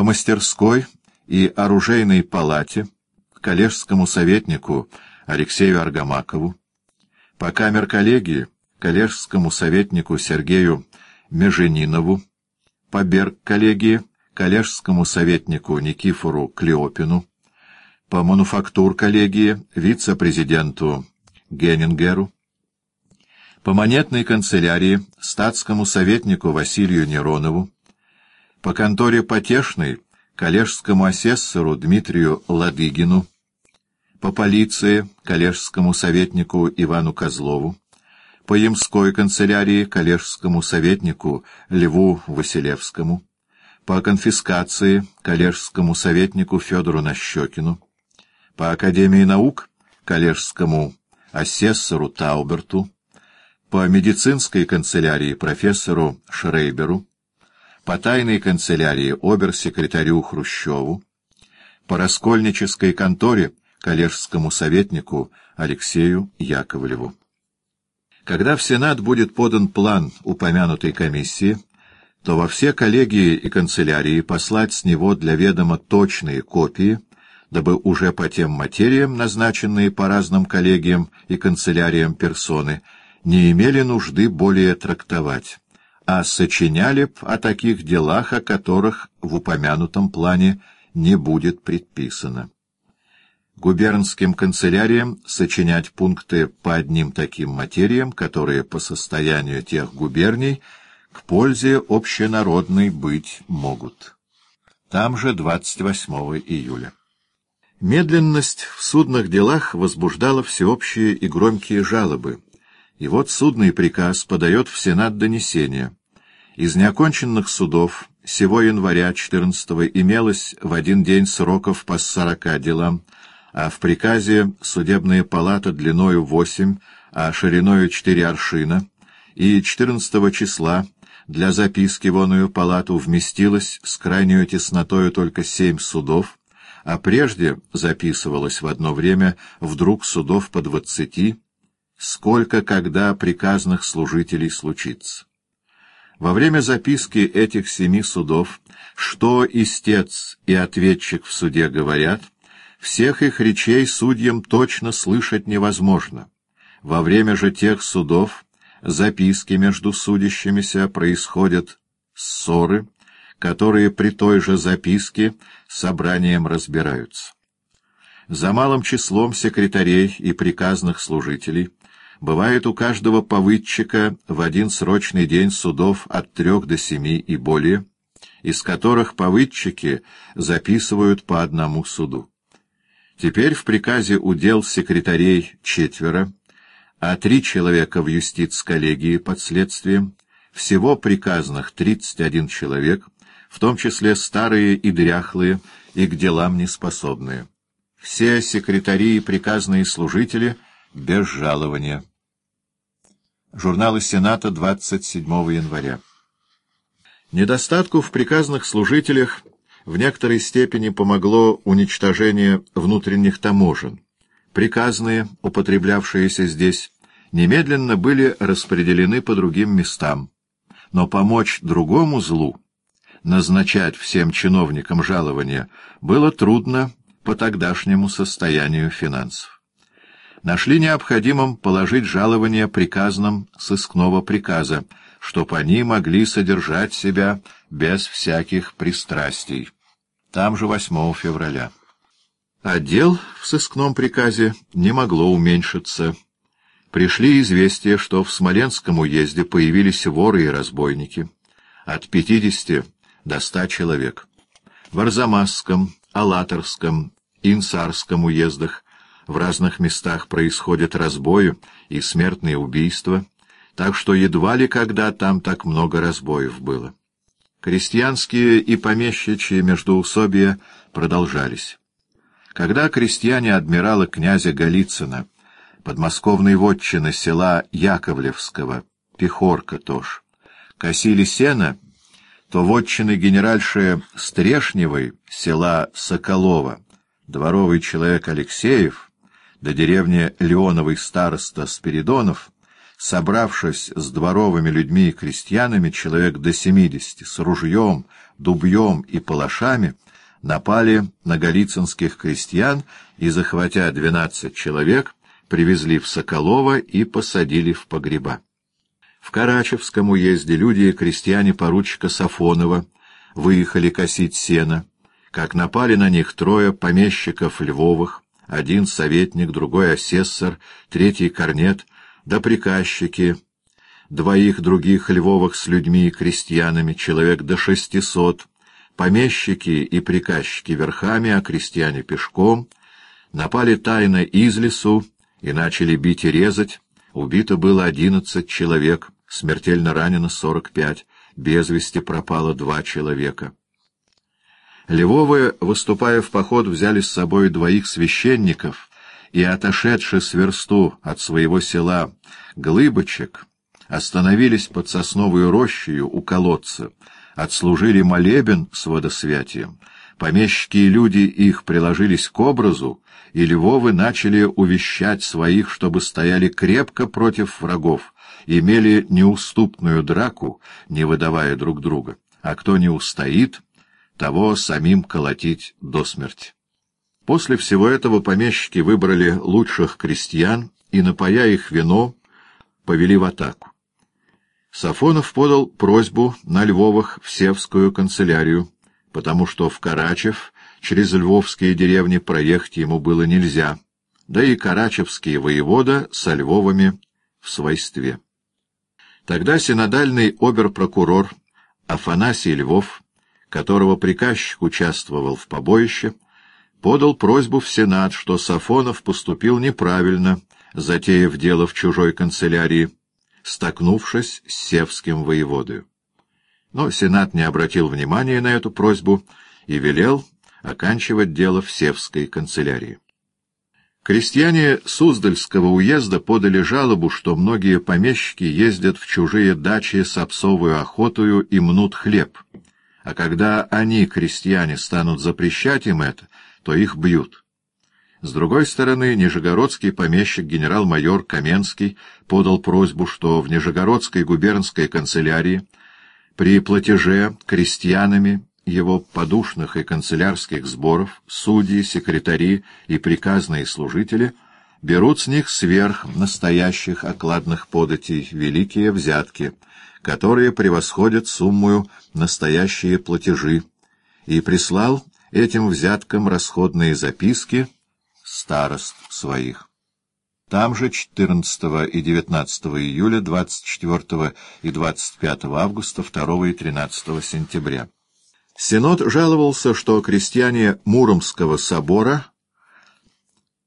по мастерской и оружейной палате, коллежскому советнику Алексею Аргамакову, по камер-коллегии коллежскому советнику Сергею Меженинову, по берг-коллегии коллежскому советнику Никифору Клеопину, по мануфактур-коллегии вице-президенту Геннингеру, по монетной канцелярии статскому советнику Василию Неронову, по конторе Потешной коллежскому асессору Дмитрию Ладыгину, по полиции коллежскому советнику Ивану Козлову, по Ямской канцелярии коллежскому советнику Льву Василевскому, по конфискации коллежскому советнику Федору Нащекину, по Академии наук коллежскому асессору Тауберту, по медицинской канцелярии профессору Шрейберу, по тайной канцелярии обер-секретарю Хрущеву, по раскольнической конторе коллежскому советнику Алексею Яковлеву. Когда в Сенат будет подан план упомянутой комиссии, то во все коллегии и канцелярии послать с него для ведома точные копии, дабы уже по тем материям, назначенные по разным коллегиям и канцеляриям персоны, не имели нужды более трактовать, а сочиняли б о таких делах, о которых в упомянутом плане не будет предписано губернским канцеляриям сочинять пункты по одним таким материям, которые по состоянию тех губерний к пользе общенародной быть могут. Там же 28 июля. Медленность в судных делах возбуждала всеобщие и громкие жалобы, и вот судный приказ подает в Сенат донесение. Из неоконченных судов сего января 14 имелось в один день сроков по 40 делам, а в приказе судебная палата длиною восемь, а шириною четыре аршина, и 14 числа для записки в оную палату вместилось с крайней теснотою только семь судов, а прежде записывалось в одно время вдруг судов по двадцати, сколько когда приказных служителей случится. Во время записки этих семи судов, что истец и ответчик в суде говорят — всех их речей судьям точно слышать невозможно. Во время же тех судов записки между судящимися происходят ссоры, которые при той же записке собранием разбираются. За малым числом секретарей и приказных служителей бывает у каждого повыдчика в один срочный день судов от трех до семи и более, из которых повыдчики записывают по одному суду. Теперь в приказе удел секретарей четверо, а три человека в юстиц-коллегии под следствием, всего приказных 31 человек, в том числе старые и дряхлые, и к делам неспособные. Все секретари и приказные служители без жалования. Журналы Сената 27 января. Недостатку в приказных служителях в некоторой степени помогло уничтожение внутренних таможен. Приказные, употреблявшиеся здесь, немедленно были распределены по другим местам. Но помочь другому злу, назначать всем чиновникам жалования, было трудно по тогдашнему состоянию финансов. Нашли необходимым положить жалование приказным сыскного приказа, чтоб они могли содержать себя без всяких пристрастий. Там же 8 февраля. Отдел в сыскном приказе не могло уменьшиться. Пришли известия, что в Смоленском уезде появились воры и разбойники. От 50 до 100 человек. В Арзамасском, Алаторском, Инсарском уездах в разных местах происходят разбои и смертные убийства, так что едва ли когда там так много разбоев было. Крестьянские и помещичьи междоусобия продолжались. Когда крестьяне адмирала князя Голицына, подмосковной вотчины села Яковлевского, Пехорка тоже, косили сено, то вотчины генеральши Стрешневой, села Соколова, дворовый человек Алексеев, до деревни Леоновый староста Спиридонов, собравшись с дворовыми людьми и крестьянами, человек до семидесяти, с ружьем, дубьем и палашами, напали на голицынских крестьян и, захватя двенадцать человек, привезли в Соколово и посадили в погреба. В Карачевском уезде люди и крестьяне поручика Сафонова выехали косить сено, как напали на них трое помещиков Львовых, один советник, другой асессор, третий корнет, да приказчики, двоих других Львовых с людьми и крестьянами, человек до шестисот, помещики и приказчики верхами, а крестьяне пешком, напали тайно из лесу и начали бить и резать, убито было одиннадцать человек, смертельно ранено сорок пять, без вести пропало два человека. Львовы, выступая в поход, взяли с собой двоих священников и, отошедши с версту от своего села Глыбочек, остановились под сосновую рощею у колодца, отслужили молебен с водосвятием, помещики и люди их приложились к образу, и Львовы начали увещать своих, чтобы стояли крепко против врагов, имели неуступную драку, не выдавая друг друга, а кто не устоит — того самим колотить до смерти. После всего этого помещики выбрали лучших крестьян и, напоя их вино, повели в атаку. Сафонов подал просьбу на Львовых в Севскую канцелярию, потому что в Карачев через львовские деревни проехать ему было нельзя, да и карачевские воевода со Львовами в свойстве. Тогда синодальный оберпрокурор Афанасий Львов которого приказчик участвовал в побоище, подал просьбу в Сенат, что Сафонов поступил неправильно, затеяв дело в чужой канцелярии, столкнувшись с севским воеводою. Но Сенат не обратил внимания на эту просьбу и велел оканчивать дело в севской канцелярии. Крестьяне Суздальского уезда подали жалобу, что многие помещики ездят в чужие дачи с обсовую охотою и мнут хлеб — а когда они, крестьяне, станут запрещать им это, то их бьют. С другой стороны, нижегородский помещик генерал-майор Каменский подал просьбу, что в Нижегородской губернской канцелярии при платеже крестьянами его подушных и канцелярских сборов судьи, секретари и приказные служители берут с них сверх настоящих окладных податей великие взятки — которые превосходят суммою настоящие платежи, и прислал этим взяткам расходные записки старост своих. Там же 14 и 19 июля, 24 и 25 августа, 2 и 13 сентября. Синод жаловался, что крестьяне Муромского собора